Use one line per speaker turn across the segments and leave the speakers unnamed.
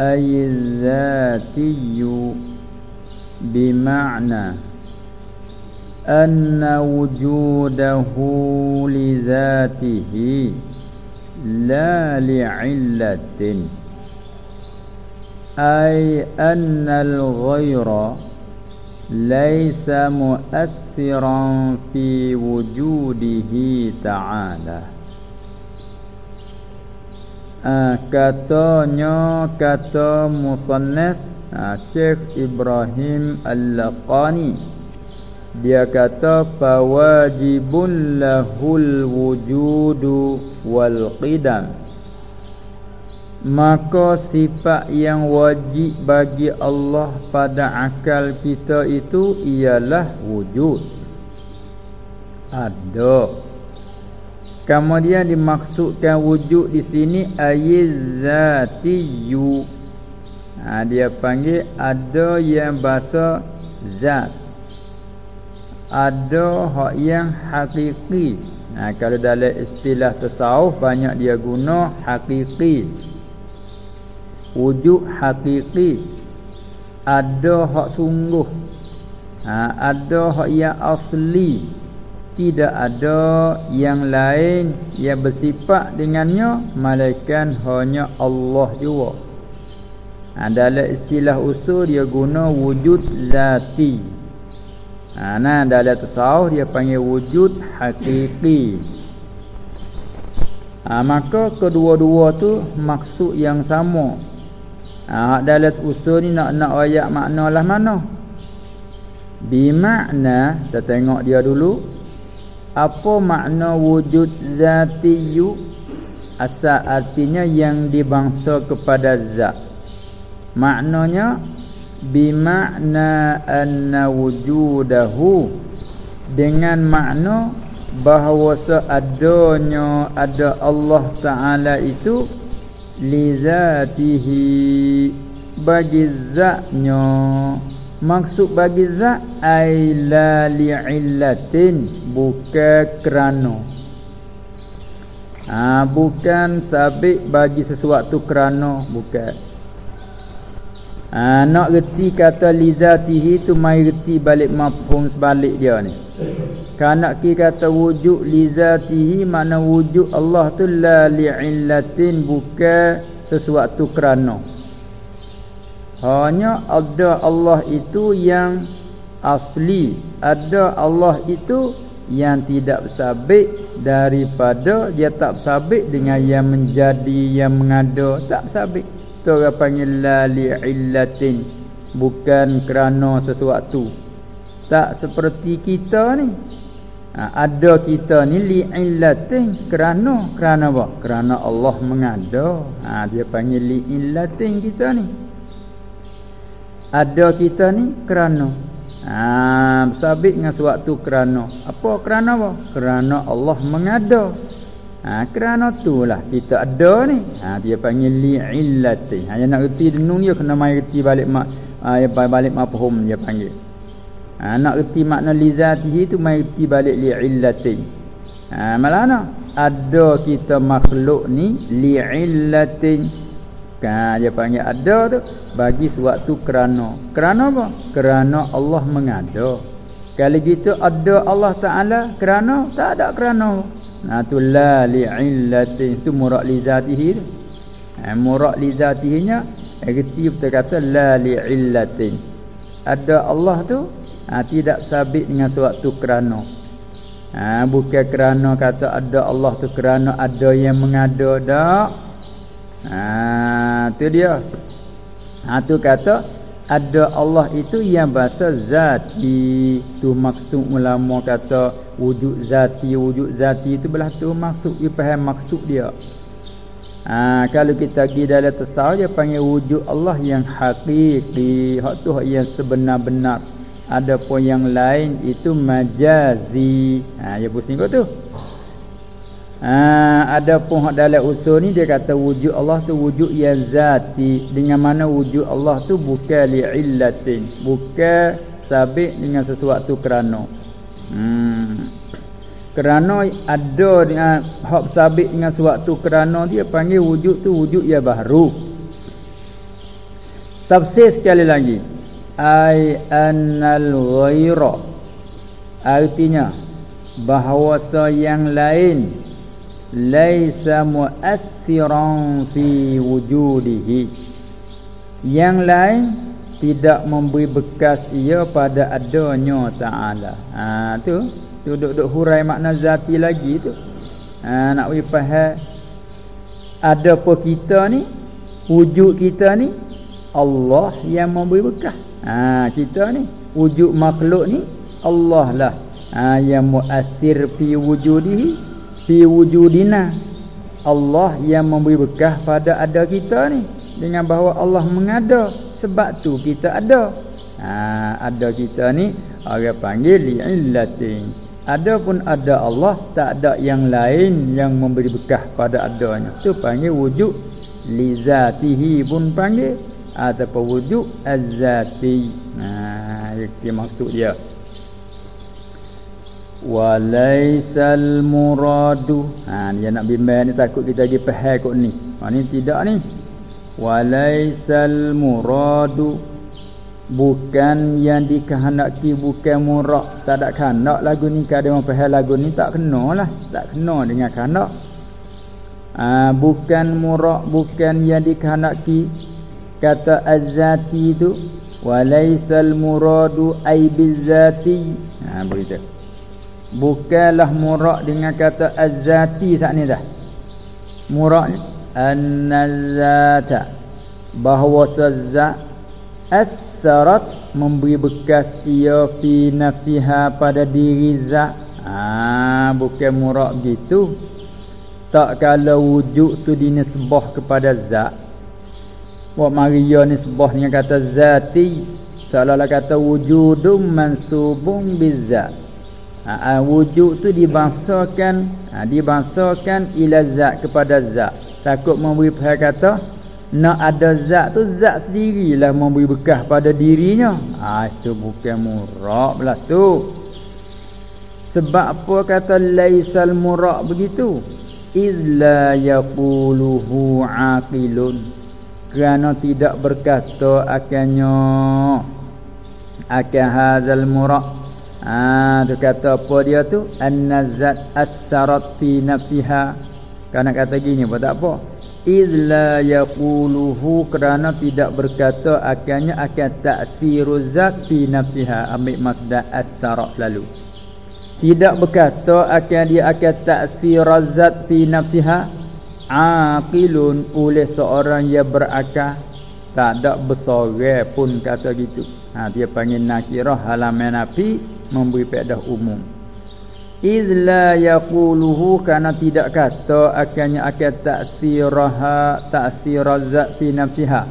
أي الذاتي بمعنى أن وجوده لذاته لا لعلة أي أن الغير ليس مؤثرا في وجوده تعالى. Ah, katanya kata musannaf ah, Syekh Ibrahim Al-Laqani. Dia kata fawajibun lahul wujudu wal qidam. Maka sifat yang wajib bagi Allah pada akal kita itu ialah wujud. Ada Kemudian dimaksudkan wujud di sini ayyizatiyu. Ha, dia panggil ada yang bahasa zat. Ada hak yang hakiki. Ha, kalau dalam istilah tasawuf banyak dia guna hakiki. Wujud hakiki. Ada hak sungguh. Ha, ada hak yang asli tidak ada yang lain yang bersifat dengannya malaikat hanya Allah jua. Ha, dalam istilah usul dia guna wujud zati. Ha, nah dalam tasawuf dia panggil wujud hakiki. Ha, maka kedua-dua tu maksud yang sama. Ha, dalam usul ni nak nak ayat makna lah mana? Bimakna kita tengok dia dulu apa makna wujud zatiyu asal artinya yang dibangsa kepada zat. Maknanya bimakna anna wujudahu. Dengan makna bahawa seadanya ada Allah Taala itu li zatihi bagi zatnya Maksud bagi zat ai la li'illatin bukan kerana. Ha, bukan sabit bagi sesuatu kerana bukan. Ha, nak reti kata li zatihi tu mai reti balik mafhum sebalik dia ni. Kalau ki kata wujud li zatihi makna wujud Allah tu la li'illatin bukan sesuatu kerana. Hanya ada Allah itu yang asli. Ada Allah itu yang tidak bersabit Daripada dia tak bersabit dengan yang menjadi Yang mengada tak bersabit Itu orang panggil la li'illatin Bukan kerana sesuatu. Tak seperti kita ni. Ha, Ada kita ni li'illatin Kerana Kerana apa? Kerana Allah mengada. Ha, Dia panggil li'illatin kita ni ada kita ni kerana. Ha sabit dengan sewaktu kerana. Apa kerana apa? Kerana Allah mengada. Ha kerana itulah kita ada ni. Ha dia panggil li illati ha yang nak reti denung dia kena mai reti balik mak ha, balik mafhum dia panggil. Ha nak reti makna li zatihi tu mai reti balik li illati ha malana ada kita makhluk ni li illati Kan dia panggil ada tu bagi sewaktu kerana. Kerana apa? Kerana Allah mengada. Kalau gitu ada Allah Taala kerana tak ada kerana. Nah tu la li'illati tu murad li zatihi tu. Ha, murad li zatihinya erti kita kata la li'illati. Ada Allah tu ha, tidak sabit dengan sewaktu kerana. Ha, bukan kerana kata ada Allah tu kerana ada yang mengada dak. Ha tu dia. Ha tu kata ada Allah itu yang bahasa zati. Tu maksud ulama kata wujud zati, wujud zati itu belah tu maksud dia faham maksud dia. Ha, kalau kita pergi dalam tasawuf dia panggil wujud Allah yang hakiki, hak tu hak yang sebenar-benar. Adapun yang lain itu majazi. Ha, ya pusing kau tu. Ha, adapun hak dalam usul ni dia kata wujud Allah tu wujud yang zati. Dengan mana wujud Allah tu bukan li'illatin. Bukan sabit dengan sesuatu kerana. Hmm kerana ada dengan hak sabit dengan sewaktu kerana dia panggil wujud tu wujud yang baru tafsir sekali lagi ai annal ghaira artinya bahawa yang lain laisa mu'athiran fi wujudihi. Yang lain tidak memberi bekas ia pada adanya taala. Ha tu. Duduk-duduk hurai makna zati lagi tu. Ha, Nak beri faham. Ada apa kita ni? Wujud kita ni? Allah yang memberi bekah ha, Kita ni? Wujud makhluk ni? Allah lah. Ha, Yang mu'athir fi wujudihi Fi wujudina Allah yang memberi bekah pada ada kita ni Dengan bahawa Allah mengada Sebab tu kita ada ha, Ada kita ni Orang panggil li'illatin Adapun ada Allah tak ada yang lain yang memberi bekah pada adanya. Tu panggil wujud li zatihi pun panggil ataupun wujud az-zati. Nah, itu maksud dia. Walaisal muradu. Ha dia nak bimbang ni takut kita pergi faham kok ni. Ha ni tidak ni. Walaisal muradu. Bukan yang dikehendaki bukan murak. Tak ada kehendak lagu ni. Kalau orang faham lagu ni tak kena lah tak kena dengan kehendak. Ha, bukan murak bukan yang dikehendaki. Kata azati tu walaisal muradu aibizati ha begitu bukanlah murak dengan kata azati saat ni dah. Murak annazata. Bahawa sazat asarat memberi bekas ia fi nafsiha pada diri zat. Ah bukan murak gitu. Tak kalau wujud tu dinisbah kepada zat. Buat maria nisbah dengan kata zati. Seolah-olah kata wujudum mansubun bizat ha, wujud tu dibangsakan ha, dibangsakan ila zat kepada zat. Takut memberi kata nak ada zat tu zat sendirilah memberi bekah pada dirinya. Ha, itu bukan murak belah tu. Sebab apa kata laisal murak begitu? Illa yaquluhu aqilun. Kerana tidak berkata akannya akan hazal murak ha tu kata apa dia tu? Annazat as-sarat fi nafsiha. Kerana kata gini apa tak apa. Izla yaquluhu kerana tidak berkata akannya akan ta'thiruz zat fi nafsiha. Ambil masdar as-sara lalu. Tidak berkata akan dia akan ta'thiruz zat fi nafsiha. Aqilun oleh seorang yang berakal. Tak ada besar pun kata gitu. Ha dia panggil nakirah halaman nafi memberi faedah umum. Izla yaquluhu kana tidak kata akannya akan taksiraha taksirazat fi nafsiha.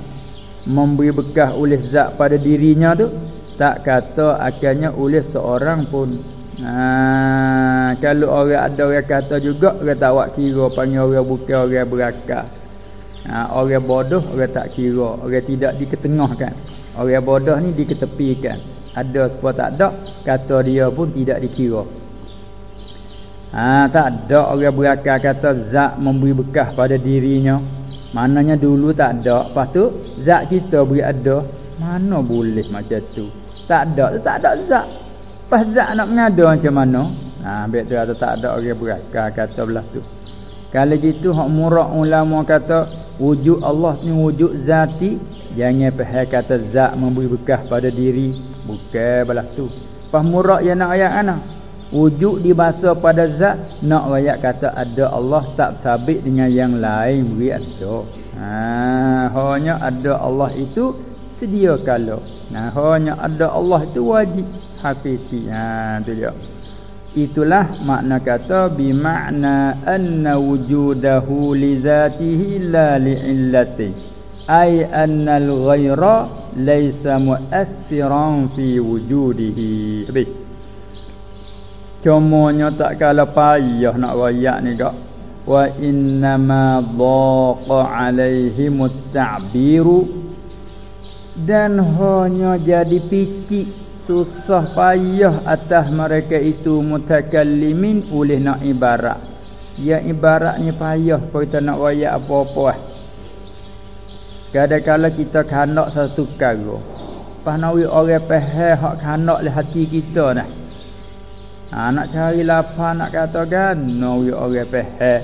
Memberi bekah oleh zat pada dirinya tu tak kata akannya oleh seorang pun. Ha, kalau orang ada orang kata juga orang tak awak kira panggil orang bukan orang berakal ha, orang bodoh orang tak kira. Orang tidak diketengahkan. Orang bodoh ni diketepikan ada sebab tak ada kata dia pun tidak dikira Ha, tak ada orang berakal kata zat memberi bekah pada dirinya. Mananya dulu tak ada. Lepas tu zat kita beri ada. Mana boleh macam tu? Tak ada, tak ada zat. Pas zat nak mengada macam mana? Ha, ambil tu ada tak ada orang berakal kata belah tu. Kalau gitu hak murak ulama kata wujud Allah ni wujud zati, jangan faham kata zat memberi bekah pada diri, bukan belah tu. Pas murak yang nak ayat ana wujud dibahasa pada zat nak ayat kata ada Allah tak sabit dengan yang lain. Beri ada ha hanya ada Allah itu sedia kala. Nah hanya ada Allah itu wajib. Hakiki. Ha tu dia. Itulah makna kata bi makna anna wujudahu li zatihi la li illati ay anna al ghaira laysa mu'athiran fi wujudihi. Habis. Cumanya tak kala payah nak royak ni kak Wa innama dhaqa alaihim ta'biru Dan hanya jadi picik Susah payah atas mereka itu mutakallimin oleh nak ibarat. Ya ibaratnya payah kalau kita nak royak apa-apa lah Kadang-kadang kita kanak satu karo Pahnawi orang peheh hak kanak le hati kita nah ha, Nak cari lapar nak kata kan No orang pehe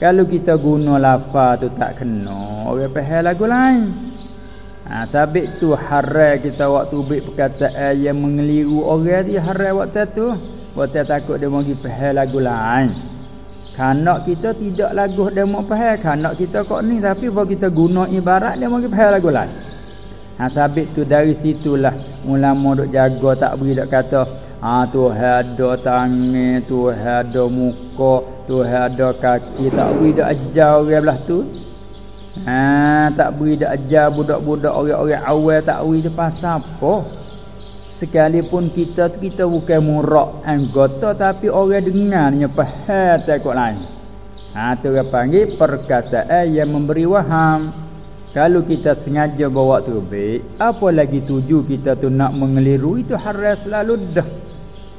Kalau kita guna lapar tu tak kena Orang pehe lagu lain. Ha, Sabit tu harai kita waktu bik perkataan Yang mengeliru orang tu harai waktu tu. Waktu takut dia pergi pehe lagu lain Kanak kita tidak lagu dia mau pehe Kanak kita kok ni Tapi kalau kita guna ibarat dia pergi pehe lagu lain Ha, sabit tu dari situlah ulama duk jaga tak beri dak kata Ha Tuhan ada tangan, Tuhan ada muka, Tuhan ada kaki, tak beri dak ajar orang belah tu. Ha tak beri dak ajar budak-budak orang-orang awal tak beri dia pasal apa? Sekalipun kita kita bukan murak anggota tapi orang dengarnya faham tak lain. Ha tu orang panggil perkataan yang memberi waham. Kalau kita sengaja bawa tu baik, apa lagi tuju kita tu nak mengeliru itu haram selalu dah.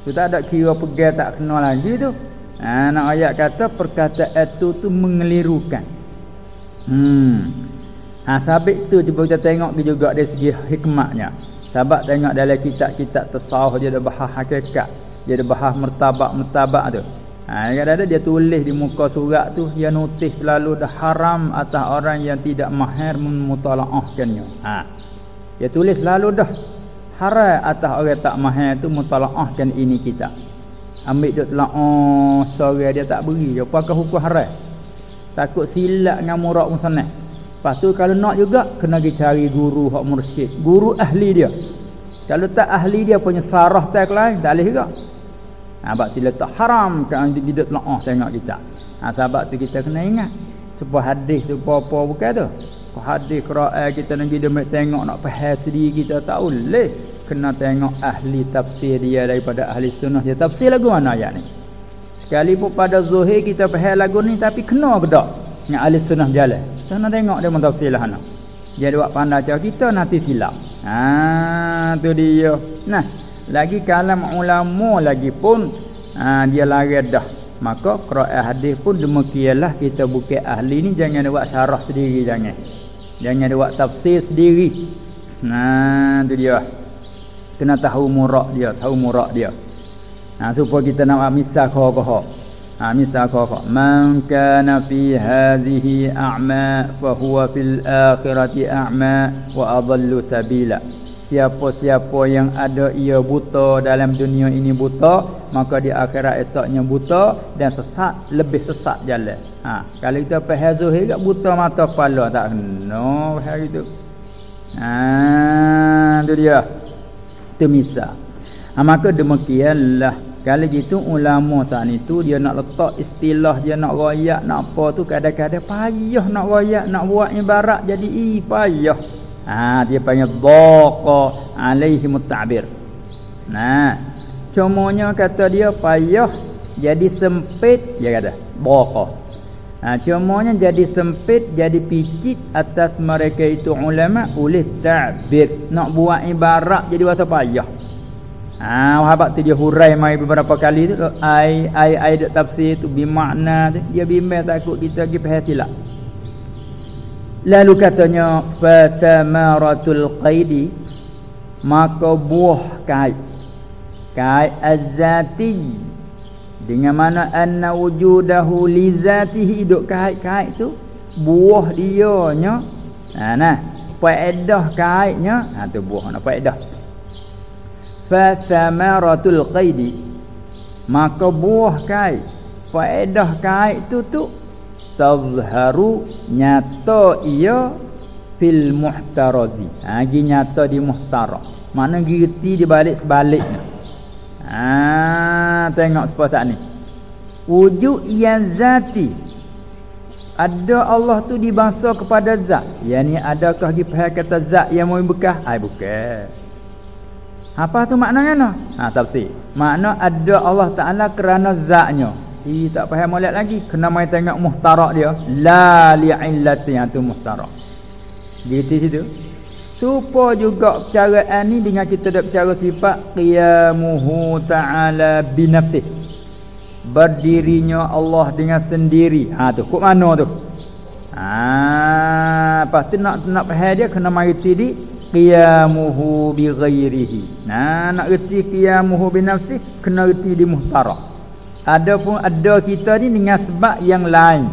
Tu tak ada kira pegang tak kena lagi tu. Ha, nak ayat kata perkataan itu tu mengelirukan. Hmm. Ha, sabit tu cuba kita tengok juga dari segi hikmahnya. Sebab tengok dalam kitab-kitab tasawuf dia ada bahas hakikat. Dia ada bahas mertabak-mertabak tu. Ha, kadang-kadang dia tulis di muka surat tu dia notis selalu dah haram atas orang yang tidak mahir memutalaahkannya. Ha. Dia tulis selalu dah haram atas orang tak mahal tu mutalaahkan ini kita ambil dia telah oh sore dia tak beri apakah hukum haram takut silap dengan murak senang lepas tu kalau nak juga kena pergi cari guru hak mursyid. Guru ahli dia. Kalau tak ahli dia punya sarah tak lain tak boleh juga. Ha, sebab dia letak haram kan dia telah oh tengok kita. Ha, sebab tu kita kena ingat sebuah hadis tu apa-apa bukan tu. Hadis Quran kita nak dia tengok nak faham sendiri kita tak boleh. Kena tengok ahli tafsir dia daripada ahli sunnah. Dia tafsir lagu mana ayat ni? Sekalipun pada zuhir kita faham lagu ni tapi kena ke tak dengan ahli sunnah jalan sana tengok dia mentafsir lah nak dia buat pandai cakap kita nanti silap ha tu dia nah lagi kalam ulama lagi pun ha, dia lari dah maka Quran hadis pun demikianlah kita bukan ahli ni jangan buat syarah sendiri jangan Jangan buat tafsir sendiri. Nah, tu dia. Kena tahu murak dia, tahu murak dia. Nah, supaya kita nak misal kau kau. Misal kau kau. Man kana fi hadhihi a'ma fa huwa fil akhirati a'ma wa adallu sabila. Siapa-siapa yang ada ia buta dalam dunia ini buta Maka di akhirat esoknya buta Dan sesat, lebih sesat jalan ha. Kalau kita zuhir kat buta mata kepala Tak kena faham itu ha, Itu dia Itu misal ha, Maka demikianlah Kalau gitu ulama saat itu Dia nak letak istilah Dia nak royak Nak apa tu kadang-kadang payah nak royak Nak buat ibarat jadi i payah. Ha, dia panggil dhaqa alaihi mutabir. Nah cumanya kata dia payah jadi sempit dia kata dhaqa ha, cumanya jadi sempit jadi picit atas mereka itu ulama oleh ta'bir. Nak buat ibarat jadi wasa payah. Ah, ha, sahabat tu dia hurai mai beberapa kali tu ai ai ai tafsir tu bermakna dia bimbang takut kita pergi faham silap. Lalu katanya fatamaratul qaidi maka buah kait kait azati dengan mana anna wujudahu li zatihi duk kait-kait tu buah dia nya ha nah faedah kaitnya. Ha tu buah nak faedah fatamaratul qaidi maka buah kait faedah kait tu tu tazharu nyata ia fil muhtarazi ha gi nyata di muhtara mana gerti di balik sebaliknya ha tengok sepas ni. Wujud yang zati. Ada Allah tu dibangsa kepada zat. Yang ni adakah dipahal kata zat yang mau bekas? Ai bukan. Apa tu maknanya no? Ha tafsir. Makna ada Allah Taala kerana zatnya. Ih tak faham molek lagi. Kena mai tengok muhtarak dia. La li'illati yang tu muhtarak. Gitu situ. Supo juga cara ini dengan kita dak cara sifat qiyamuhu ta'ala binafsih. Berdirinya Allah dengan sendiri. Ha tu kok mana tu? Ha pasti nak nak faham dia kena mai di qiyamuhu bi ghairihi. Nah nak reti qiyamuhu binafsih kena reti di muhtarak. Ada pun ada kita ni dengan sebab yang lain.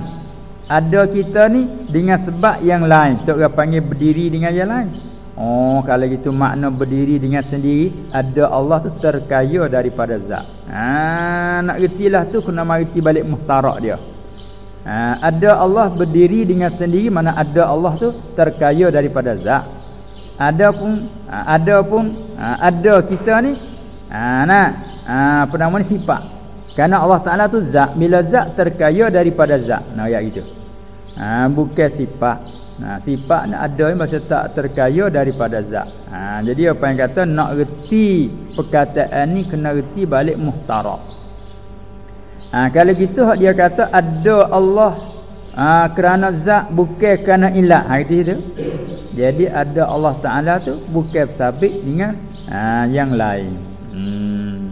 Ada kita ni dengan sebab yang lain. Tok orang panggil berdiri dengan yang lain. Oh, kalau gitu makna berdiri dengan sendiri, ada Allah tu terkaya daripada zat. Ha, nak retilah tu kena mariti balik muhtarak dia. Ha, ada Allah berdiri dengan sendiri mana ada Allah tu terkaya daripada zat. Ada pun ha, ada pun ha, ada kita ni ha, nak ha, apa nama ni sifat. Kerana Allah Ta'ala tu zat Bila zat terkaya daripada zat. Nah ayat itu ha, Bukan sifat. Nah sifat nak ada Masa tak terkaya daripada zat. Ha, Jadi apa yang kata Nak reti perkataan ni Kena reti balik muhtarak ha, Kalau gitu dia kata Ada Allah ha, Kerana zat bukan kerana ilat ha, itu, itu. Jadi ada Allah Ta'ala tu Bukan sabit dengan ha, Yang lain. Hmm.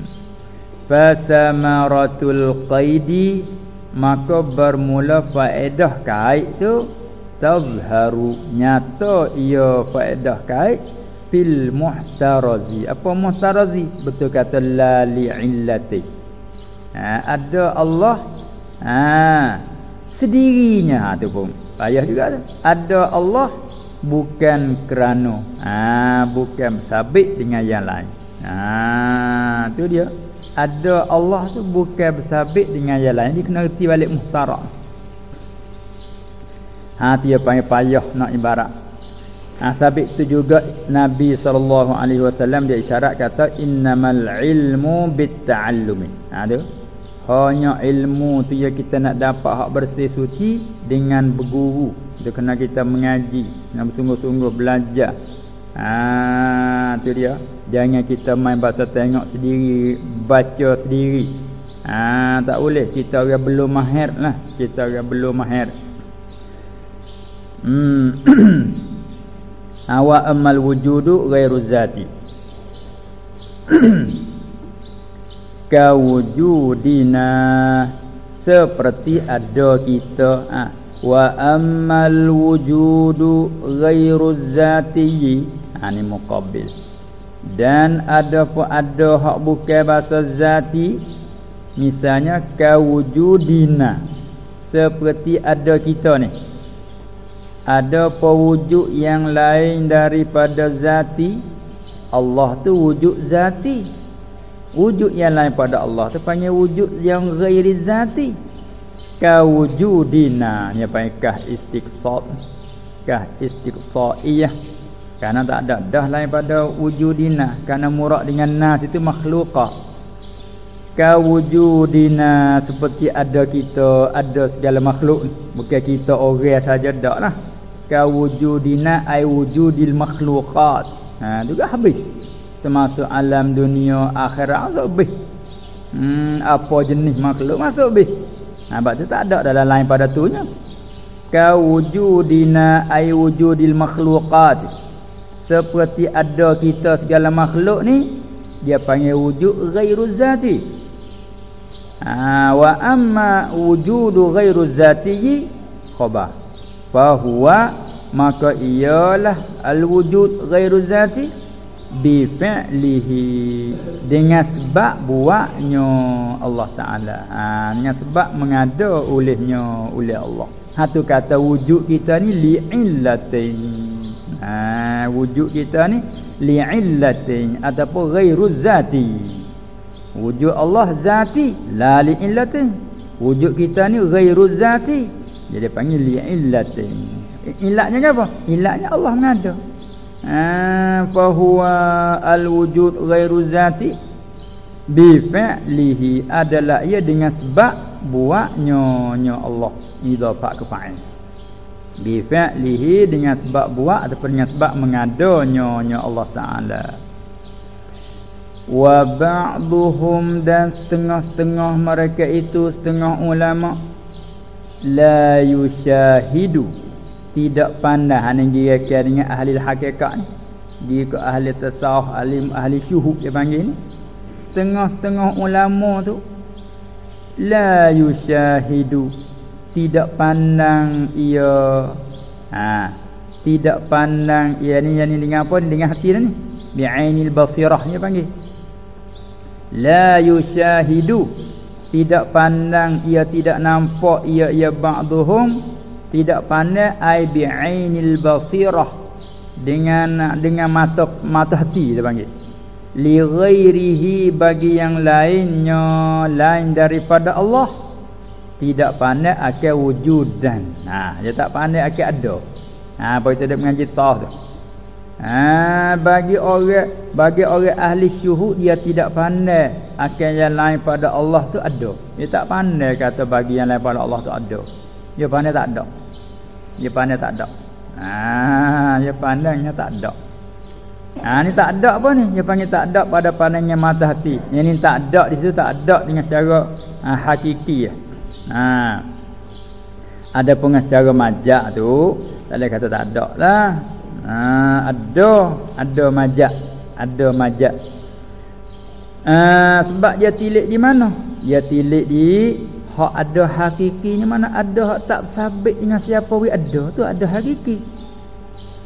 Fatamaratul qaidi Maka bermula faedah kait tu Tazharu Nyata ia faedah kait Fil muhtarazi. Apa muhtarazi? Betul kata La li'illati. Ha, Ada Allah ha, Sedirinya ha, tu pun Payah juga tu. Ada Allah Bukan kerana. Ha, Bukan sabit dengan yang lain. Ha, tu dia. Ada Allah tu bukan bersabit dengan yang lain. Dia kena reti balik muhtarak. Ha dia panggil payah nak ibarat. Ha sabit tu juga Nabi saw dia isyarat kata innamal ilmu bitta'allumi. Ha tu hanya ilmu tu ya kita nak dapat hak bersih suci dengan berguru tu kena kita mengaji nak bersungguh-sungguh belajar Ah tu dia. Jangan kita main bahasa tengok sendiri, baca sendiri. Ah tak boleh kita orang belum mahir lah. Kita orang belum mahir. Hmm. Awa amal wujudu ghairu zati. Kawujudina seperti ada kita ah wa amal wujudu ghairu zati ha, muqabbil. Dan ada pun ada hak bukan bahasa zati misalnya kawujudina seperti ada kita ni. Ada pewujud yang lain daripada zati Allah tu wujud zati wujud yang lain pada Allah. Tu panggil wujud yang ghairi zati. Kawujudina. Ni apa kah istiqsad. Kah istiqsaiyah. Kerana tak ada dah lain pada wujudina. Kerana murad dengan nas itu makhluqah kawujudina seperti ada kita ada segala makhluk. Bukan kita orang saja dak lah. Kawujudina ai wujudil makhluqat. Ha juga habis termasuk alam dunia akhirat masuk habis hmm apa jenis makhluk masuk habis Ha, sebab tu tak ada dalam lain pada tu nya. Ka wujudina ay wujudil makhluqat. Seperti ada kita segala makhluk ni dia panggil wujud ghairu zati. Ha, wa amma wujudu ghairu zati khabar. Fa huwa maka ialah al wujud ghairu zati bi fi'lihi dengan sebab buatnya Allah taala. Ha dengan sebab mengada olehnya oleh Allah. Satu kata wujud kita ni li illatin ha wujud kita ni li illatin ataupun ghairu zati. Wujud Allah zati la li illatin wujud kita ni ghairu zati. Jadi panggil li illatin illatnya apa? Illatnya Allah mengada fa huwa al wujud ghairu zati. Bi fa'lihi adalah ia dengan sebab buatnya nya Allah idafah ke fa'il. Bi fa'lihi dengan sebab buat ataupun dengan sebab mengadanya nya Allah taala. Wa ba'dhum dan setengah-setengah mereka itu setengah ulama la yushahidu tidak pandai. Hanya dia dengan ahli hakikat ni. Dia ke ahli tasawuf ahli ahli syuhud dia panggil ni. Setengah-setengah ulama tu la yushahidu. Tidak pandang ia. Ha. Tidak pandang ia ni yang ni dengan apa dengan hati ni. Bi'ainil basirah dia panggil. La yushahidu. Tidak pandang ia tidak nampak ia ia ba'dhum tidak pandang ai bi'ainil basirah. Dengan dengan mata mata hati dia panggil. Li ghairihi bagi yang lainnya lain daripada Allah. Tidak pandai akan wujudan. Ha dia tak pandai akan ada. Ha apa dia mengaji tah tu? Ha bagi orang bagi orang ahli syuhud dia tidak pandai akan yang lain pada Allah tu ada. Dia tak pandai kata bagi yang lain pada Allah tu ada. Dia pandai tak ada dia pandai tak ada ha dia pandangnya tak ada Ha ni tak ada apa ni? Dia panggil tak ada pada pandangnya mata hati. Yang ni tak ada di situ tak ada dengan cara ha, hakiki. Ha. Ada pun cara majak tu, tak boleh kata tak ada lah. Ha ada, ada majak, ada majak. Ha, sebab dia tilik di mana? Dia tilik di hak ada hakikinya mana ada hak tak sabit dengan siapa we ada tu ada hakiki.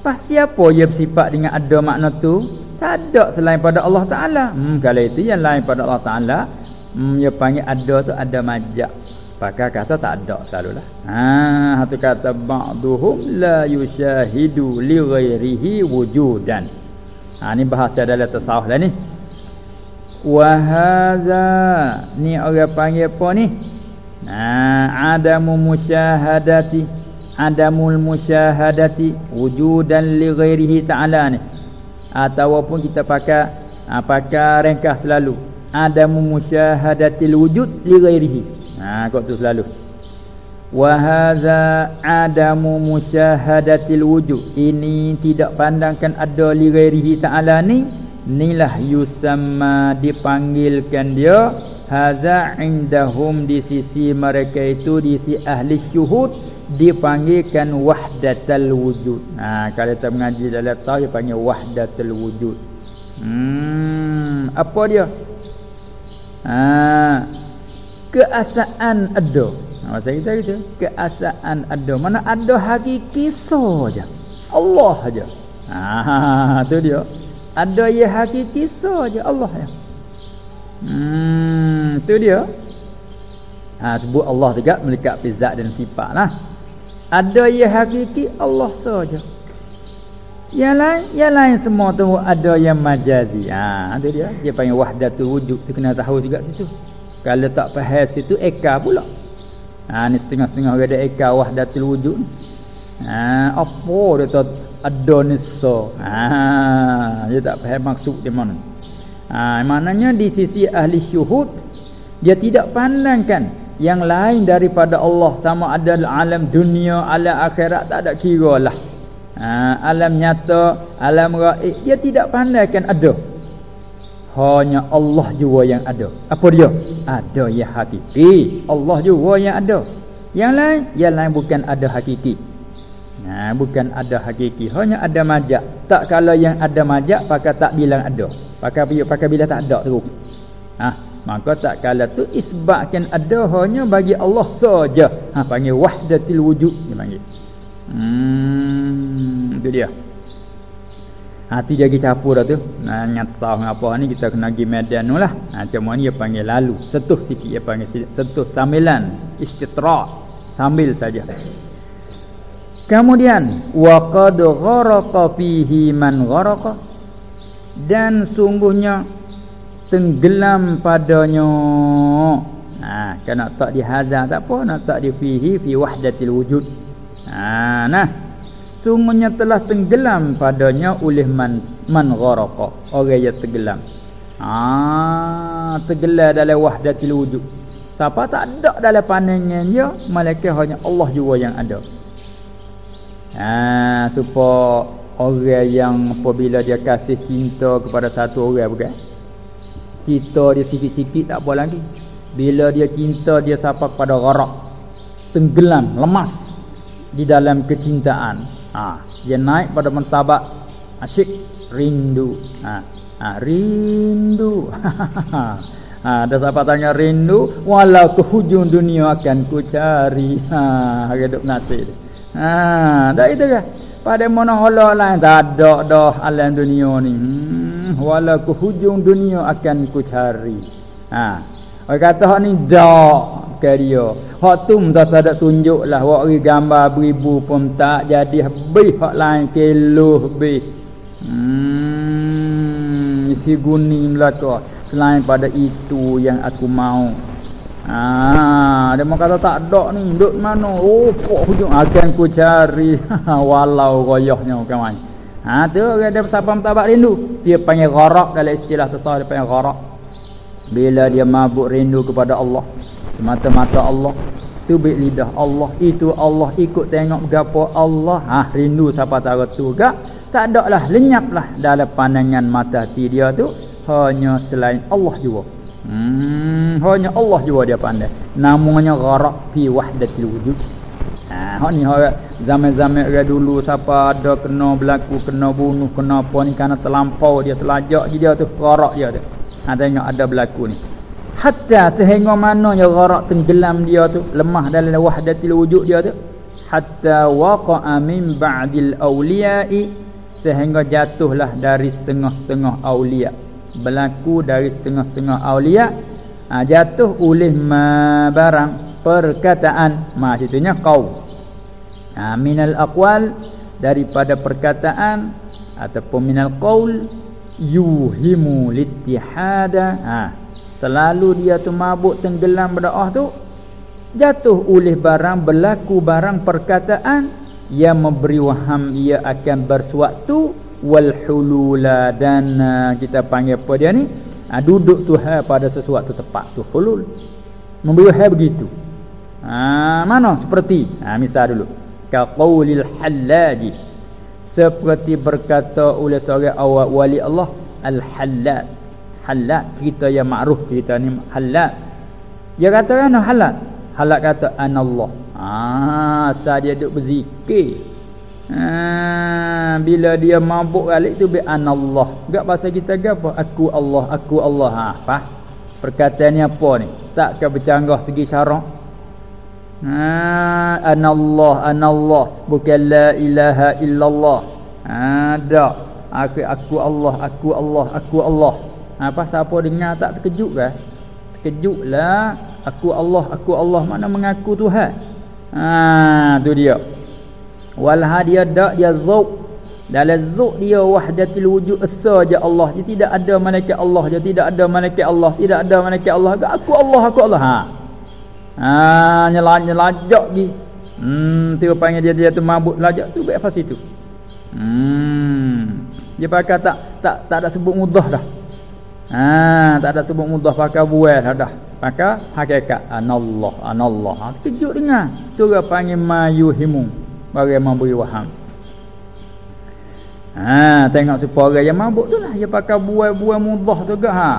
Pas siapa dia bersifat dengan ada makna tu? Tak ada selain pada Allah Taala. Hmm kalau itu yang lain pada Allah Taala, hmm dia panggil ada tu ada majak. Pakai kata tak ada selalulah. Ha satu kata ba'duhum la yushahidu li ghairihi wujudan. Ha ni bahasa dalam tasawuf lah ni. Wa hadza ni orang panggil apa ni? Adamu musyahadati adamul musyahadati wujudan li ghairihi ta'ala ni ataupun kita pakai pakai ringkas selalu. adamu musyahadatil wujud li ghairihi ha kok tu selalu. wa hadza adamu musyahadatil wujud ini tidak pandangkan ada li ghairihi ta'ala ni nilah yusamma dipanggilkan dia hadza indahum di sisi mereka itu di sisi ahli syuhud dipanggilkan wahdatul wujud. Ha kalau kita mengaji dalam tahu dia panggil wahdatul wujud. Hmm apa dia? Ha keasaan ada. Ha saya kita gitu, keasaan ada. Mana ada hakiki saja. Allah saja. Ha tu dia. Ada ya hakiki saja Allah ya. Hmm tu dia. Ha sebut Allah juga melikat zat dan sifat lah. Ada yang hakiki Allah saja. Yang lain, yang lain semua tu ada yang majazi. Ha, tu dia. Dia panggil wahdatul wujud. Tu kena tahu juga situ. Kalau tak faham situ eka pula. Ha, ni setengah-setengah ada eka wahdatul wujud. Ha, apa dia tu ada ni so. Ha, dia tak faham maksud dia mana. Ha, maknanya di sisi ahli syuhud dia tidak pandangkan yang lain daripada Allah sama ada alam dunia alam akhirat tak ada kira lah. Ha, alam nyata alam gaib dia tidak pandaikan ada. Hanya Allah jua yang ada. Apa dia? Ada yang hakiki. Allah jua yang ada. Yang lain yang lain bukan ada hakiki. Nah ha, bukan ada hakiki. Hanya ada majak. Tak kalau yang ada majak pakai tak bilang ada pakai pakai bila tak ada terus ah ha? Maka tak kala tu isbatkan ada hanya bagi Allah saja. Ha panggil wahdatul wujud dia panggil. Hmm itu dia. Hati dia pergi capur dah tu. Nah nyata apa ni kita kena pergi medan lah. Ha cuma ni dia panggil lalu. Setuh sikit dia panggil setuh samilan. Istitra sambil saja. Kemudian wa qad gharaqa fihi man gharaqa dan sungguhnya tenggelam padanya ha kan nak tak di hadza tak apa nak tak di fihi fi wahdatil wujud ha nah sungguhnya telah tenggelam padanya oleh man man gharaqa orang yang tenggelam Ah, tergelar dalam wahdatil wujud. Siapa tak ada dalam pandangan dia, malaikat hanya Allah juga yang ada. Ha, supaya orang yang apabila dia kasih cinta kepada satu orang bukan? Cinta dia sikit-sikit tak apa lagi. Bila dia cinta dia sapa kepada gharak. Tenggelam, lemas di dalam kecintaan. Ha, dia naik pada mentabak asyik rindu. Ha, ha rindu. Ha, ada siapa tanya rindu walau ke hujung dunia akan ku cari. Ha, hidup nasib. Ha, dah itu ke? Pada mana hala lain tak ada dah alam dunia ni. Hmm, walau ke hujung dunia akan ku cari. Ha. Orang kata hak ni dak dia. Hak tu dah ada tunjuklah wak ri gambar beribu pun tak jadi habis hak lain kilo habis. Hmm, isi guni melaka selain pada itu yang aku mau Ah, dia kata tak ada ni, duk mana? Oh, pok hujung akan ku cari walau goyohnya kawan. Ha tu dia siapa tabak rindu, dia panggil gharak dalam istilah tasawuf dia panggil gharak. Bila dia mabuk rindu kepada Allah, semata-mata Allah, tu bik lidah Allah, itu Allah ikut tengok gapo Allah. Ha rindu siapa tahu tu gak tak ada lah lenyaplah dalam pandangan mata hati dia tu hanya selain Allah juga. Hmm, hanya Allah juga dia pandai. Namanya gharak fi wahdatil wujud. Ha, ni zaman-zaman orang dulu siapa ada kena berlaku, kena bunuh, kena apa ni kerana terlampau dia telajak je dia tu gharak dia tu. Ha tengok ada berlaku ni. Hatta sehingga mana ya gharak tenggelam dia tu, lemah dalam wahdatil wujud dia tu. Hatta waqa'a min ba'dil awliya'i sehingga jatuhlah dari setengah-setengah awliya' berlaku dari setengah-setengah aulia ha, jatuh oleh ma barang perkataan. Ma situnya kau ha, minal aqwal daripada perkataan ataupun minal qaul yuhimu littihada. Ha, selalu dia tu mabuk tenggelam berdoa tu jatuh oleh barang berlaku barang perkataan yang memberi waham ia akan bersuatu wal hulula dan kita panggil apa dia ni? Uh, duduk Tuhan pada sesuatu tempat tu hulul. Memberi hal begitu. Ha, mana? Seperti. Ha, misal dulu. Ka qaulil hallaj. Seperti berkata oleh seorang awak wali Allah al hallaj hallaj cerita yang makruf cerita ni hallaj. Dia kata kan hallaj? Hallaj kata anallah. Ah ha, asal dia duduk berzikir Ha, bila dia mabuk balik tu bi anallah. Enggak bahasa kita ke apa? Aku Allah, aku Allah. Ha, apa? Perkataan ni apa ni? Tak ke bercanggah segi syarak? Ha, anallah, anallah. Bukan la ilaha illallah. Ha, tak. Aku, aku Allah, aku Allah, aku Allah. Ha, apa siapa dengar tak terkejut ke? Terkejutlah. Aku Allah, aku Allah. Mana mengaku Tuhan? Ha, tu dia wal hadiya dak dia zauq dalam zauq dia wahdatil wujud saja Allah. Dia tidak ada malaikat Allah dia tidak ada malaikat Allah tidak ada malaikat Allah aku Allah aku Allah. Ha. Ha nyelaj nyelajak gi hmm tu panggil dia dia tu mabuk lajak tu baik fas itu. Hmm. Dia pakai tak tak tak ada sebut mudah dah. Ha tak ada sebut mudah pakai buat dah pakai hakikat anallah anallah. Ha, kejut dengar. Tu panggil mayuhimu bagi memberi waham ha tengok supaya orang yang mabuk tu lah. Dia pakai buah-buah mudah tu ke? Ha.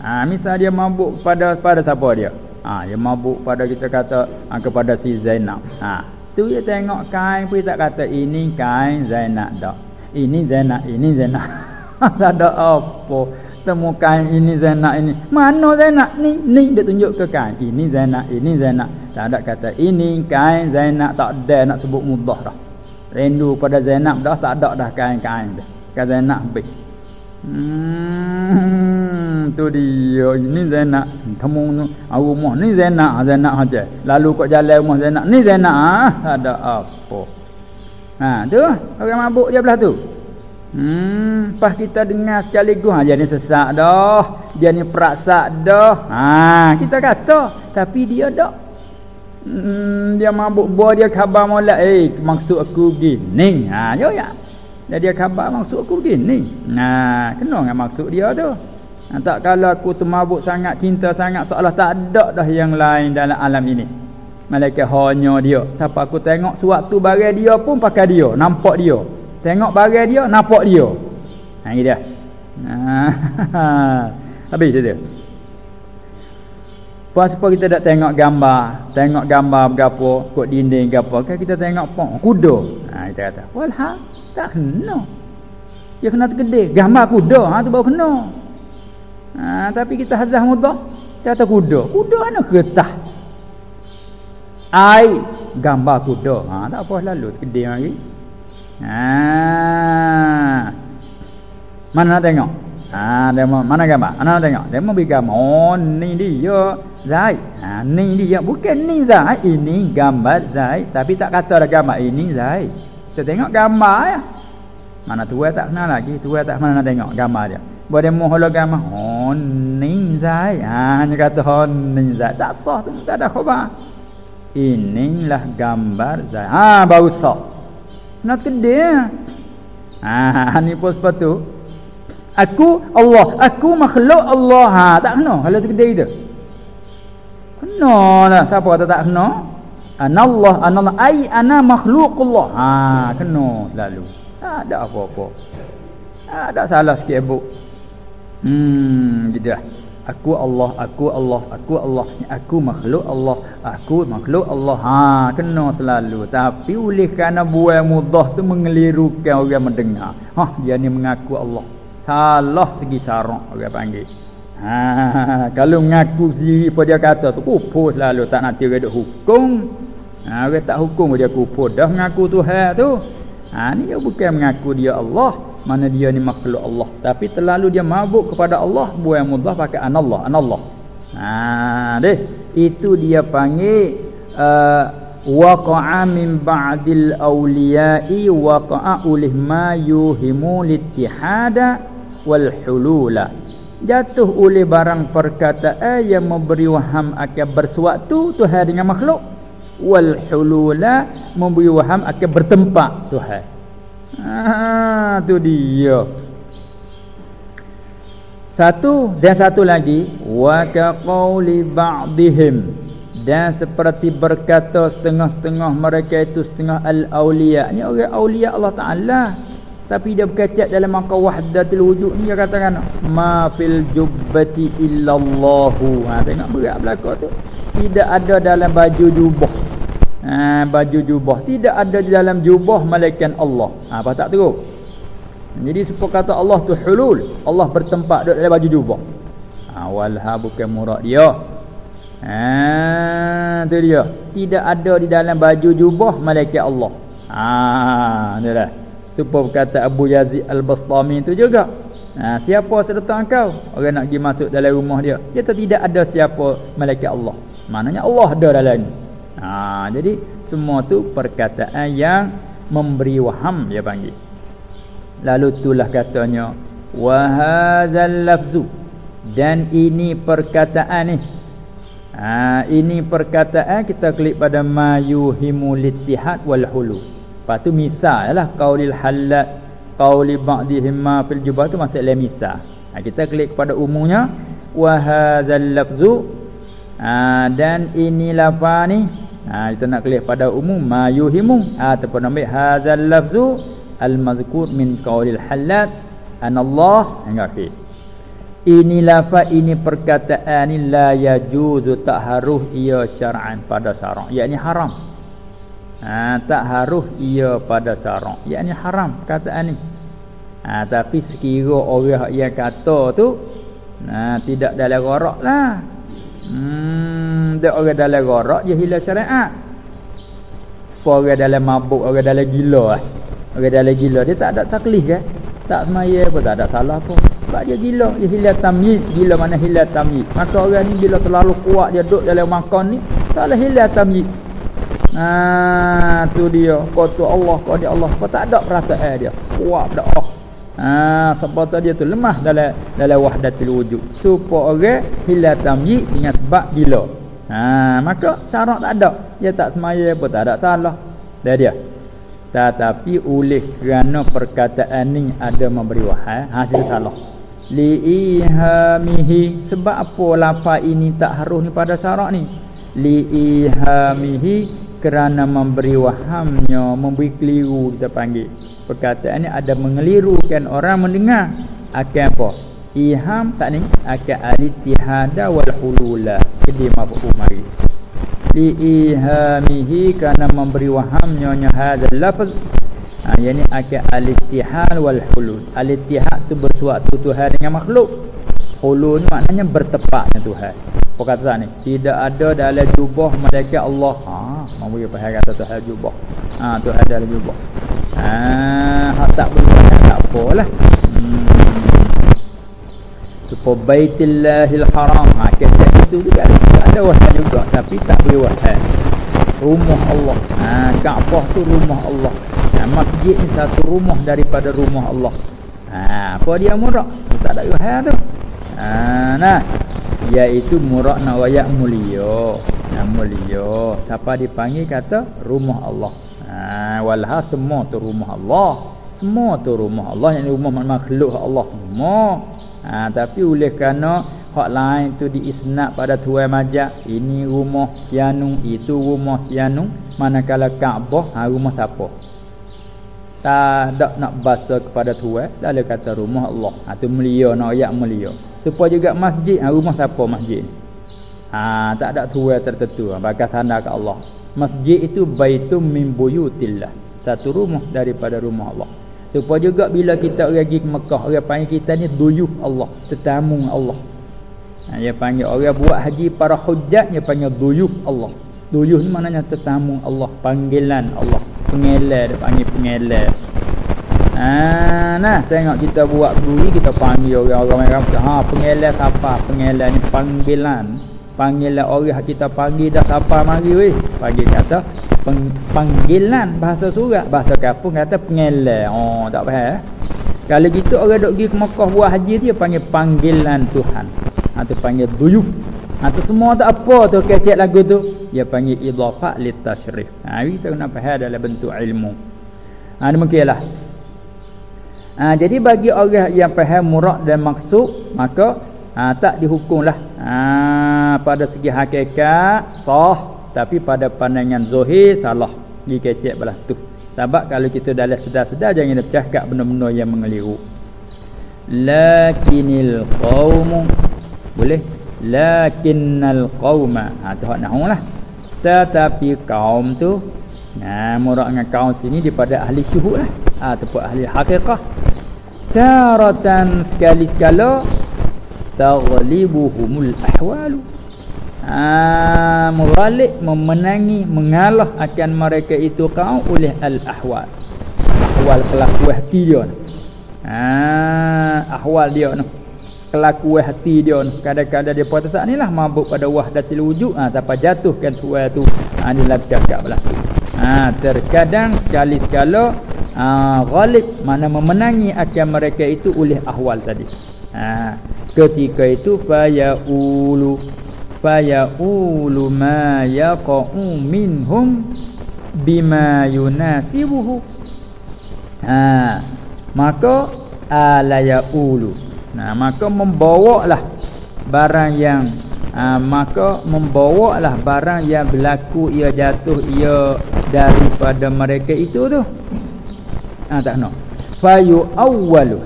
Ha misal dia mabuk pada pada siapa dia? Ha dia mabuk pada kita kata ha, kepada si Zainab. Ha tu dia tengok kain pun tak kata ini kain Zainab dak. Ini Zainab ini Zainab. Tak ada apa temu kain ini Zainab ini mana Zainab ni ni dia tunjuk ke kain ini Zainab ini Zainab tak ada kata ini kain Zainab tak ada nak sebut mudah dah. Rindu pada Zainab dah tak ada dah kain-kain dah. Kain Zainab habis. Hmm, tu dia. Ini Zainab. Temu rumah ni Zainab, Zainab aja. Lalu kok jalan rumah Zainab. Ni Zainab ah, tak ada apa. Ha, tu orang mabuk dia belah tu. Hmm, pas kita dengar sekaligus. Ha, dia ni sesak dah. Dia ni peraksak dah. Ha, kita kata tapi dia dak hmm, dia mabuk buah dia khabar molek. Eh maksud aku gini. Ha yo ya. Dia dia khabar maksud aku gini. Nah kena dengan maksud dia tu. Ha, Tak kalau aku tu mabuk sangat Cinta sangat Seolah tak ada dah yang lain dalam alam ini. Malaikat hanya dia. Siapa aku tengok Sewaktu bagai dia pun pakai dia. Nampak dia Tengok bagai dia Nampak dia. Ha ini dia. Ha, Habis dia Puan supaya kita tak tengok gambar? Tengok gambar berapa Kod dinding berapa? Kan kita tengok pun Kuda. Ha, Kita kata Walha Tak kena. Dia kena tergede Gambar kuda ha, tu baru kena. Ha, Tapi kita hazah mudah Kita kata kuda. Kuda mana ketah? Ai Gambar kuda. Ha, Tak apa lalu tergede lagi ha. Mana nak tengok Ha, demo mana gambar? Mana tengok? Demo bagi gambar. Oh, ni dia Zaid. Ha, ni dia bukan ni Zaid, ini gambar Zaid, tapi tak kata dah gambar ini Zaid. Kita tengok gambar ya. Mana tua tak kenal lagi, tua tak mana nak tengok gambar dia. Buat demo hologram. Oh, ni Zaid. Ha, hanya kata oh, ni Zaid. Tak sah tu, tak ada khabar. Inilah gambar Zaid. Ha, baru sah. Nak kedai. Ha, ni pun sepatu. Aku Allah, aku makhluk Allah. Ha, tak kena kalau terkedai itu. Kena lah. Siapa kata tak kena? Anallah, anallah ai ana makhluqullah. Ha, kena lalu. Tak ada apa-apa. Tak ada salah sikit ibu. Hmm, gitu lah. Aku Allah, aku Allah, aku Allah, aku makhluk Allah, aku makhluk Allah. Ha, kena selalu. Tapi oleh kerana buai mudah tu mengelirukan orang mendengar. Ha, dia ni mengaku Allah. Salah segi syarak orang panggil. Ha kalau mengaku sendiri apa dia kata tu kupur selalu. Tak nanti orang duk hukum. Ha orang tak hukum dia kupur dah mengaku Tuhan tu. Ha ni dia bukan mengaku dia Allah mana dia ni makhluk Allah. Tapi terlalu dia mabuk kepada Allah buat mudah pakai anallah anallah. Ha deh. Itu dia panggil uh, waqa'a min ba'dil awliya'i waqa'a ulih ma yuhimu littihada wal hulula. Jatuh oleh barang perkataan yang memberi waham akan bersuatu Tuhan dengan makhluk. Wal hulula memberi waham akan bertempat Tuhan ha tu dia. Satu dan satu lagi. Wa ka qauli ba'dihim. Dan seperti berkata setengah-setengah mereka itu setengah al-auliya ni orang auliya Allah Taala. Tapi dia berkecek dalam maka wahdatul wujud ni dia katakan ma fil jubbati illallahu. Ha tengok berat belaka tu. Tidak ada dalam baju jubah ha baju jubah. Tidak ada di dalam jubah malaikat Allah. Ha apa tak teruk? Jadi supaya kata Allah tu hulul. Allah bertempat dalam baju jubah. Ha walha bukan murad dia. Ha tu dia. Tidak ada di dalam baju jubah malaikat Allah. Ha ni dah Supaya berkata Abu Yazid Al-Bastami itu juga. Ha, Siapa serta engkau Orang nak pergi masuk dalam rumah dia. Dia tidak ada siapa malaikat Allah. Maknanya Allah ada dalam ni ha, Jadi semua tu perkataan yang Memberi waham dia panggil. Lalu itulah katanya Wahazal lafzu. Dan ini perkataan ni. Ha, Ini perkataan kita klik pada Mayuhimu litihad wal hulu Lepas tu misal lah halat qauli ba'dihim ma fil jubah tu maksud lain misal. Ha, kita klik kepada umumnya wa hadzal lafzu. Ha, dan ini lafaz ni ha, kita nak klik pada umum ma yuhimu. Ha, ataupun ambil hadzal lafzu al mazkur min qaulil halat anallah. Hingga akhir. Ini lafaz ini perkataan ni la yajuzu tak harus ia syar'an pada syarak yakni haram. Ha, tak harus ia pada syarak yakni haram kataan ni. Ha, tapi sekira orang yang kata tu ha, tidak dalam gharak lah hmm dia orang dalam gharak dia hilang syariat apa orang dalam mabuk orang dalam gila lah orang dalam gila dia tak ada taklif kan tak semaya pun tak ada salah pun sebab dia gila dia hilang tamyiz gila mana hilang tamyiz maka orang ni bila terlalu kuat dia duduk dalam makan ni salah hilang tamyiz Ha tu dia. Kata Allah, kata Allah. Apa tak ada perasaan dia. Kuat dak. Ha sebab dia tu lemah dalam dalam wahdatul wujud. Supaya orang hilang tamyiz dengan sebab gila. Ha maka syarat tak ada. Dia tak semaya pun tak ada salah. Dia dia. Tetapi oleh kerana perkataan ni ada memberi wahai hasil salah. liihamihi sebab apa lafaz ini tak harus ni pada syarak ni liihamihi kerana memberi wahamnya memberi keliru kita panggil perkataan ini ada mengelirukan orang mendengar. Akan apa? Iham tak ni? Akan alitihada wal hulula. Jadi mafhum mari liihamihi kerana memberi wahamnya nya hadzal lafaz. Ha, Yang ini akal al-ittihal wal hulul. Al-ittihal tu bersuatu Tuhan dengan makhluk. Hulul maknanya bertepaknya Tuhan. Kata ni Tidak ada dalam jubah malaikat Allah. Haa Mampu dia faham kata Tuhan jubah. Haa Tuhan dalam jubah Hak tak boleh tak apalah hmm. Supaya baitillahil haram Haa kata itu juga Ada wahai juga Tapi tak boleh wahai Rumah Allah Haa Kaabah tu rumah Allah Ha, masjid ni satu rumah daripada rumah Allah. Ha, apa dia murak? Tak ada hal tu. Ha, nah. Iaitu murak nak wayak mulia. Nah, mulia. Siapa dipanggil kata rumah Allah. Ha, walha semua tu rumah Allah. Semua tu rumah Allah. Yang rumah makhluk Allah semua. Ha, tapi oleh kerana hak lain tu diisnad pada tuai majak, ini rumah sianu, itu rumah sianu, manakala Kaabah ha, rumah siapa? tak nak basa kepada tuan lalu kata rumah Allah. Ha tu mulia nak ayat mulia. Supaya juga masjid ha, rumah siapa masjid ha tak ada tuan tertentu. Ha, bakal sana ke Allah masjid itu baitum min buyutillah. Satu rumah daripada rumah Allah. Supaya juga bila kita pergi ke Mekah orang panggil kita ni duyuh Allah tetamu Allah. Ha, dia panggil orang buat haji para hujjat dia panggil duyuh Allah. Duyuh ni maknanya tetamu Allah panggilan Allah. Pengelar dia panggil pengelar ha, nah tengok kita buat bui kita panggil orang-orang kata ha pengelar siapa? Pengelar ni panggilan panggilan orang kita panggil dah siapa mari weh panggil kata peng, panggilan bahasa surat bahasa kampung kata pengelar oh tak faham eh? kalau gitu orang dok pergi ke Mekah buat haji dia panggil panggilan Tuhan atau ha, panggil duyuk Ha tu semua tu apa tu kecek lagu tu? Dia panggil idhafah li tasyrif. Ha kita kena faham dalam bentuk ilmu. Ha demikianlah. Ha jadi bagi orang yang faham murad dan maksud, maka ha tak dihukumlah. Ha pada segi hakikat sah, tapi pada pandangan zahir salah. Di kecek belah tu. Sebab kalau kita dalam sedar-sedar jangan bercakap benda-benda yang mengeliru. Lakinil qaumu boleh? Lakinnal qauma ha tu hak nahu lah. Tetapi kaum tu nah murad dengan kaum sini daripada ahli syuhud lah. Ha ataupun ahli haqiqah. Taratan sekali sekala taghlibuhumul ahwalu ha mughalib memenangi mengalah akan mereka itu kaum oleh al ahwal kelakuan dia ha ahwal dia noh kelakuan hati dia kadang-kadang dia pada saat inilah mabuk pada wahdatil wujud. Ha tapi jatuhkan tuai tu ha ni lah cakap belah ha terkadang sekali sekala ha ghalib mana memenangi akan mereka itu oleh ahwal tadi. Ha ketika itu fayaulu fayaulu ma yaqu minhum bima yunasibuhu ha maka ala yaulu Nah, maka membawa lah barang yang ha, maka membawa lah barang yang berlaku ia jatuh ia daripada mereka itu tu. Ha, tak nak. Fayu awwalu.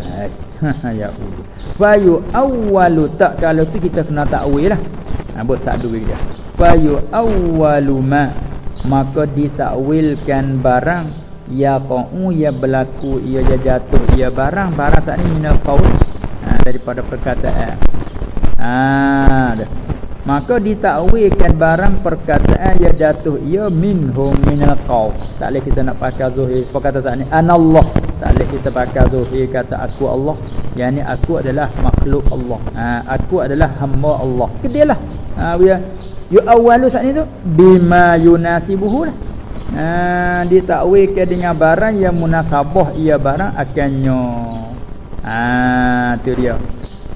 ya Allah. Fayu awwalu tak kalau tu kita kena takwil lah. Buat satu dia. Fayu awwalu ma maka ditakwilkan barang ya qau ya berlaku ia jatuh ia barang barang saat ni minal qaul ha, daripada perkataan. Ha, dah. Maka ditakwilkan barang perkataan yang jatuh ia minhum minal qaum. Tak boleh kita nak pakai zuhir. Apa kata tak ni? Anallah. Tak boleh kita pakai zuhir kata aku Allah. Yang ni aku adalah makhluk Allah. Ha, aku adalah hamba Allah. Kedialah. Ha, biar yu awalu saat ni tu bima yunasibuhu lah. Ha, ditakwilkan dengan barang yang munasabah ia barang akannya Ah tu dia.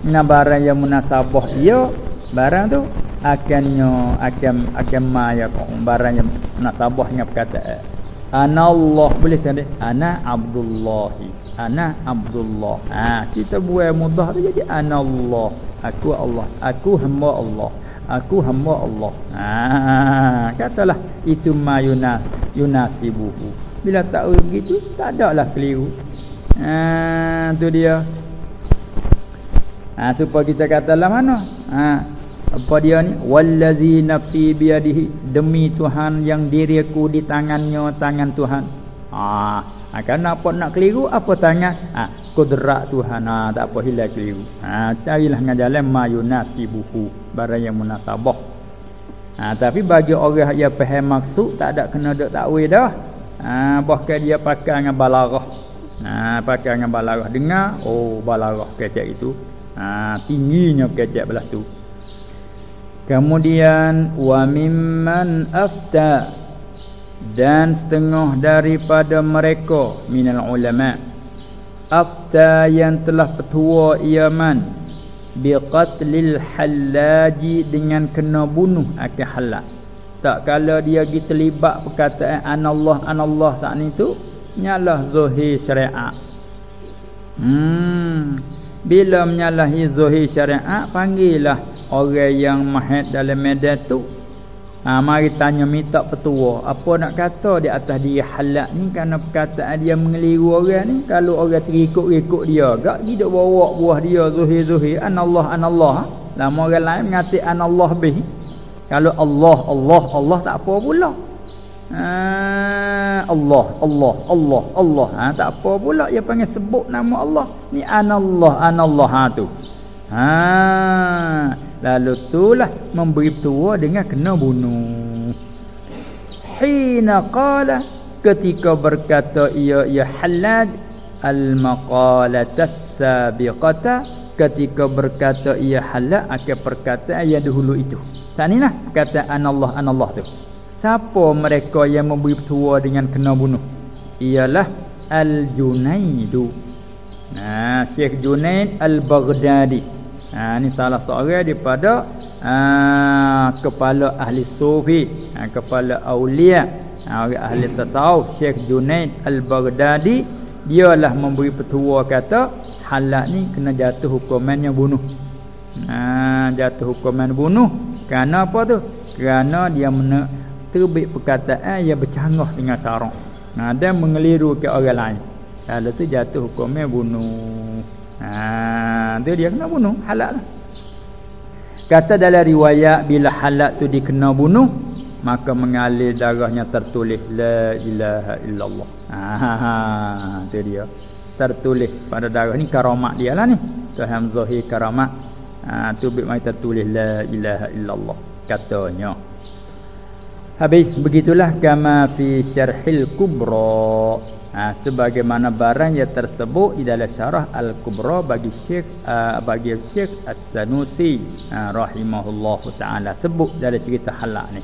Nah barang yang munasabah ia barang tu akannya akan akan maya barang yang munasabahnya perkataan. ana Allah boleh tak ana abdullahi. Ana abdullah. Ha kita buat mudah tu jadi ana Allah. Aku Allah. Aku hamba Allah aku hamba Allah. Ha katalah itu mayuna yunasibuhu. Bila tak begitu tak ada lah keliru. Ha tu dia. Ha supaya kita katalah mana? Ha apa dia ni? Wallazi nafsi biadihi demi Tuhan yang diriku di tangannya tangan Tuhan. Ha, kerana apa nak keliru apa tangan? Ha, kudrat Tuhan. Ah tak apa hilang keliru. Ha, carilah dengan jalan mayunasibuhu barang yang munasabah. Ha, tapi bagi orang yang faham maksud tak ada kena dak takwil dah. Ha, bahkan dia pakai dengan balarah. Ha, pakai dengan balarah. Dengar? Oh balarah kecek itu. Ha, tingginya kecek belah tu. Kemudian wa mimman afta dan setengah daripada mereka minal ulama afta yang telah petua iaman biqatlil hallaji dengan kena bunuh akan halal tak kala dia pergi terlibat perkataan anallah anallah saat ni tu nyalah zahir syariat hmm. Bila menyalahi zahir syariat panggillah orang yang mahid dalam medan tu ha, mari tanya minta petua. Apa nak kata di atas dia halak ni? Kerana perkataan dia mengeliru orang ni kalau orang terikut-ikut dia gak hidup bawa buah dia zuhir-zuhir. Anallah anallah. Lama orang lain mengati anallah bih. Kalau Allah Allah Allah tak apa pula. Ha, Allah Allah Allah Allah. Ha, tak apa pula. Dia panggil sebut nama Allah. Ni anallah anallah. Ha tu. Ha Lalu itulah memberi tua dengan kena bunuh. Hina qala ketika berkata ia ya halad al maqalata sabiqata ketika berkata ia halal akan perkataan yang dahulu itu. Tak lah kata anallah anallah tu. Siapa mereka yang memberi tua dengan kena bunuh? Ialah al Junaidu. Nah, Syekh Junaid al-Baghdadi ha, Ini salah seorang daripada ha, Kepala ahli sufi ha, Kepala awliya ha, ahli tatawuf Syekh Junaid Al-Baghdadi Dialah memberi petua kata Halak ni kena jatuh hukuman yang bunuh. Ha, Jatuh hukuman bunuh. Kerana apa tu? Kerana dia mena terbit perkataan yang bercanggah dengan sarang nah, Dan mengeliru ke orang lain. Kalau tu jatuh hukuman bunuh Ha, dia dia kena bunuh halal lah. Kata dalam riwayat bila halal tu dikena bunuh maka mengalir darahnya tertulis la ilaha illallah. Ha, ha, ha tu dia. Tertulis pada darah ni karamat dia lah ni. Tuhan zahir karamat. Ha, tu bit mai tertulis la ilaha illallah katanya. Habis begitulah kama fi syarhil kubra ha, sebagaimana barang yang tersebut di dalam syarah al-kubra bagi syekh uh, bagi syekh as-sanusi. Ha, rahimahullahu taala. Sebut dalam cerita halak ni.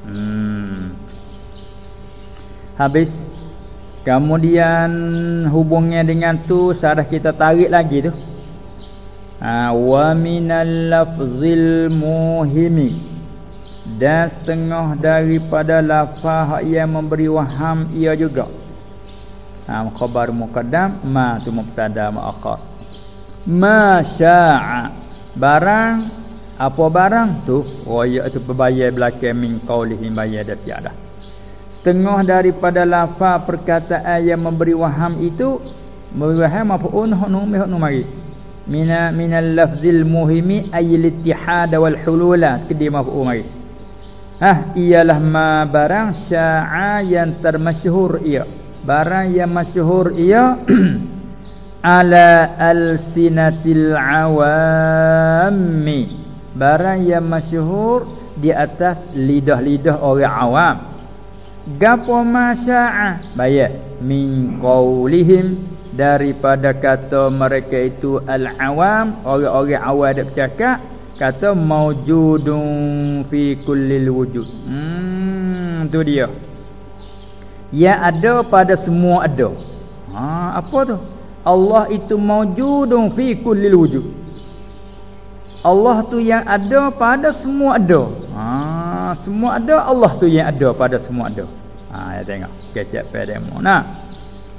Hmm. habis. Kemudian hubungnya dengan tu syarah kita tarik lagi tu. Ha, wa minal lafzil muhimi. Dan setengah daripada lafaz yang memberi waham ia juga ha, khabar muqaddam ma tu mubtada muakhar ma syaa barang apa barang tu? Oh ya tu berbayar belakang min qaulihi bayar dah tiada. Setengah daripada lafaz perkataan yang memberi waham itu memberi waham apa? Un nu meh nu mari. Mina minal lafzil muhimi ayil ittihad wal hulula. Kedi maf'ul mari. Ah ialah ma barang syaa yang termasyhur ia barang yang masyhur ia ala alsinatil awami. Barang yang masyhur di atas lidah-lidah orang awam. Gapo masya'a? Bayat min qaulihim. Daripada kata mereka itu al-awam orang-orang awam ada bercakap kata maujudun fi kullil wujud. Hmm tu dia yang ada pada semua ada. Ha, apa tu? Allah itu maujudun fi kullil wujud. Allah tu yang ada pada semua ada. Ha, semua ada Allah tu yang ada pada semua ada. Ha, tengok kecek pedemo nah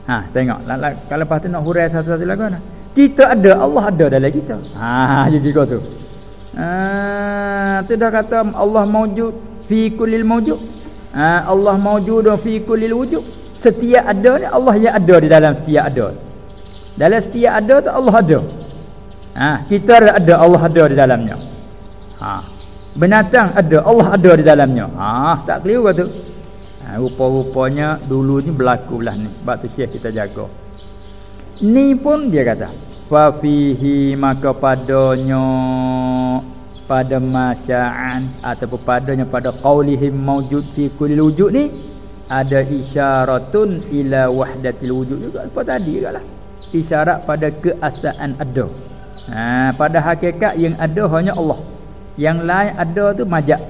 ha tengok kalau lepas tu nak hurai satu-satu lagu nah kita ada Allah ada dalam kita ha jadi kau tu ha tu dah kata Allah maujud fi kullil maujud ha Allah maujud fi kullil wujud setiap ada ni Allah yang ada di dalam setiap ada. Dalam setiap ada tu Allah ada. Ha kita ada Allah ada di dalamnya. Ha binatang ada Allah ada di dalamnya. Ha tak keliru tu? Ha, rupa-rupanya dulu ni berlaku belah ni. Sebab tu syekh kita jaga. Ni pun dia kata fa fihi maka padanya pada masya'an ataupun padanya pada qaulihim maujud fi kulli wujud ni ada isyaratun ila wahdatil wujud juga apa tadi juga lah. Isyarat pada keasaan ada. Ha, pada hakikat yang ada hanya Allah. Yang lain ada tu majak.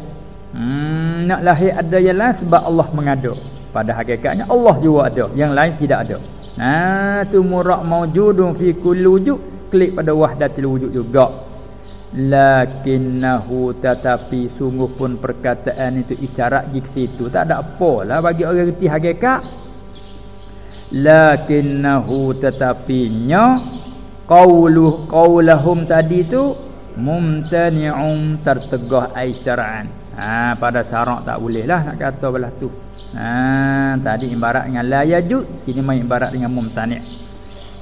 Hmm, nak lahir ada lain sebab Allah mengada. Pada hakikatnya Allah juga ada yang lain tidak ada. Nah tu murak maujudun fi kulli wujud klik pada wahdatil wujud juga lakinnahu tetapi sungguh pun perkataan itu isyarat di situ. Tak ada apa lah bagi orang reti hakikat lakinnahu tetapinya qauluh qaulahum tadi tu mumtani'un tertegah ai syar'an ha pada syarak tak boleh lah nak kata belah tu. Ha tadi ibarat dengan la yajud sini mai ibarat dengan mumtani'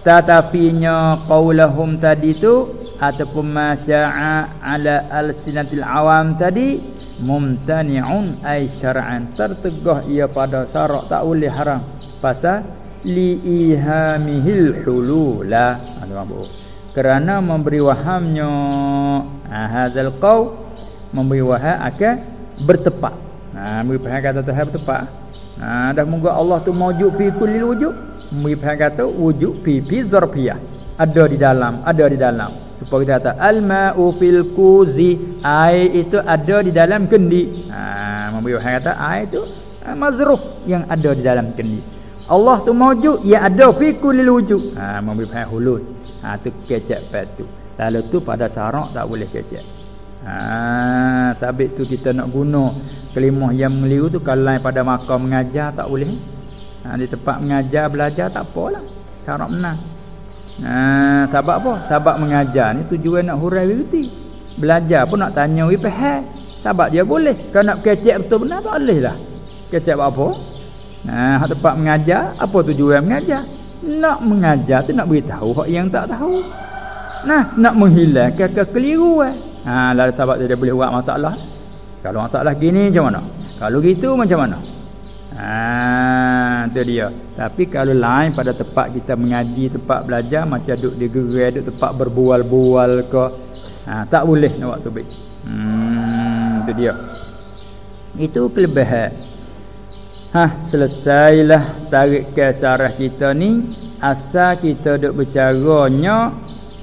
tetapinya qaulahum tadi tu ataupun masya'a ala al-sinatil awam tadi mumtani'un ai syar'an. Tertegah ia pada syarak tak boleh haram. Pasal li ihamihil hulula kerana memberi wahamnya ha, hadzal qaul memberi waham akan bertepat ha memberi faham kata Tuhan bertepat ha dah moga Allah tu maujud fi kulli wujud faham kata wujud fi fi zarfiyah ada di dalam ada di dalam. Supaya kita kata al ma'u fil kuzi air itu ada di dalam kendi. Ha memberi faham kata air itu ha, mazruf yang ada di dalam kendi. Allah tu maujud ya ada fi kulli wujud. Ha memberi faham hulul ha tu kecek pet tu. Lalu tu pada syarak tak boleh kecek. Ha sabit tu kita nak guna. Kelimah yang meliru tu kalau pada makam mengajar tak boleh ha di tempat mengajar belajar tak apalah syarak menang ha sebab apa sebab mengajar ni tujuan nak hurai wirti belajar pun nak tanya faham sebab dia boleh kalau nak kecek betul benar boleh lah kecek apa Ha, tempat mengajar, apa tujuan mengajar? Nak mengajar tu nak beritahu hak yang tak tahu. Nah, nak menghilangkan kekeliruan. Ha, lalu sahabat dia boleh buat masalah. Kalau masalah gini macam mana? Kalau gitu macam mana? Ha, tu dia. Tapi kalau lain pada tempat kita mengaji, tempat belajar macam duduk di gerai, duduk tempat berbual-bual ke. Ha, tak boleh nak buat tu baik. Hmm, tu dia. Itu kelebihan. Ha selesailah tarik ke sarah kita ni asal kita duk bercaranya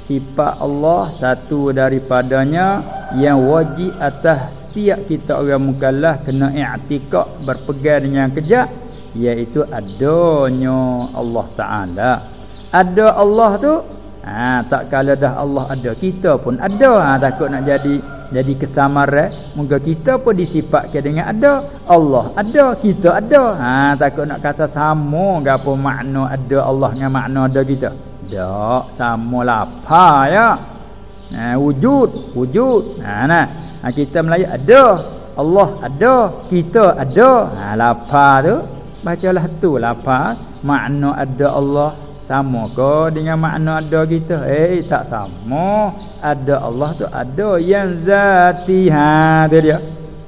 sifat Allah satu daripadanya yang wajib atas setiap kita orang mukallaf kena i'tikad berpegang dengan kejap iaitu adanya Allah Taala. Ada Allah tu ha tak kala dah Allah ada kita pun ada. Ha takut nak jadi jadi kesamaran moga kita pun disifatkan dengan ada. Allah ada kita ada. Ha takut nak kata sama gapo makna ada Allah dengan makna ada kita. Tak sama apa ya. Ha, wujud wujud. Ha nah. Ha, kita Melayu ada Allah ada kita ada. Ha lapa tu bacalah tu lapa makna ada Allah sama ke dengan makna ada kita? Eh tak sama. Ada Allah tu ada yang zati. Ha tu dia.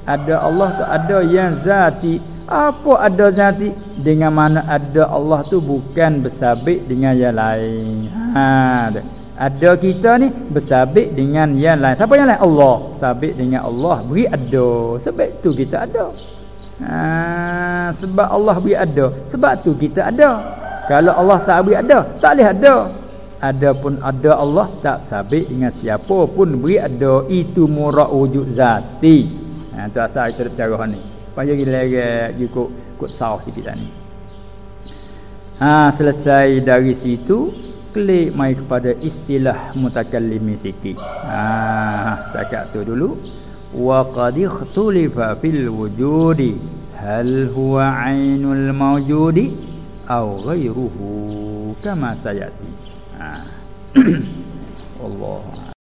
Ada Allah tu ada yang zati. Apa ada zati? Dengan mana ada Allah tu bukan bersabit dengan yang lain. Ha tu. Ada kita ni bersabit dengan yang lain. Siapa yang lain? Allah. Sabit dengan Allah. Beri ada. Sebab tu kita ada. Ha, sebab Allah beri ada. Sebab tu kita ada. Kalau Allah tak beri ada, tak boleh ada. Ada pun ada Allah tak sabit dengan siapa pun beri ada itu murah wujud zati. Ha tu asal kita cara ni. Payah gila ikut ikut sah sikit ni. Ha selesai dari situ klik mai kepada istilah mutakallimi sikit. Ha setakat tu dulu. Wa qad ikhtulifa fil wujudi hal huwa ainul mawjudi aw ghairuhu kama sayati ha Allah